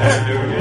Hallelujah.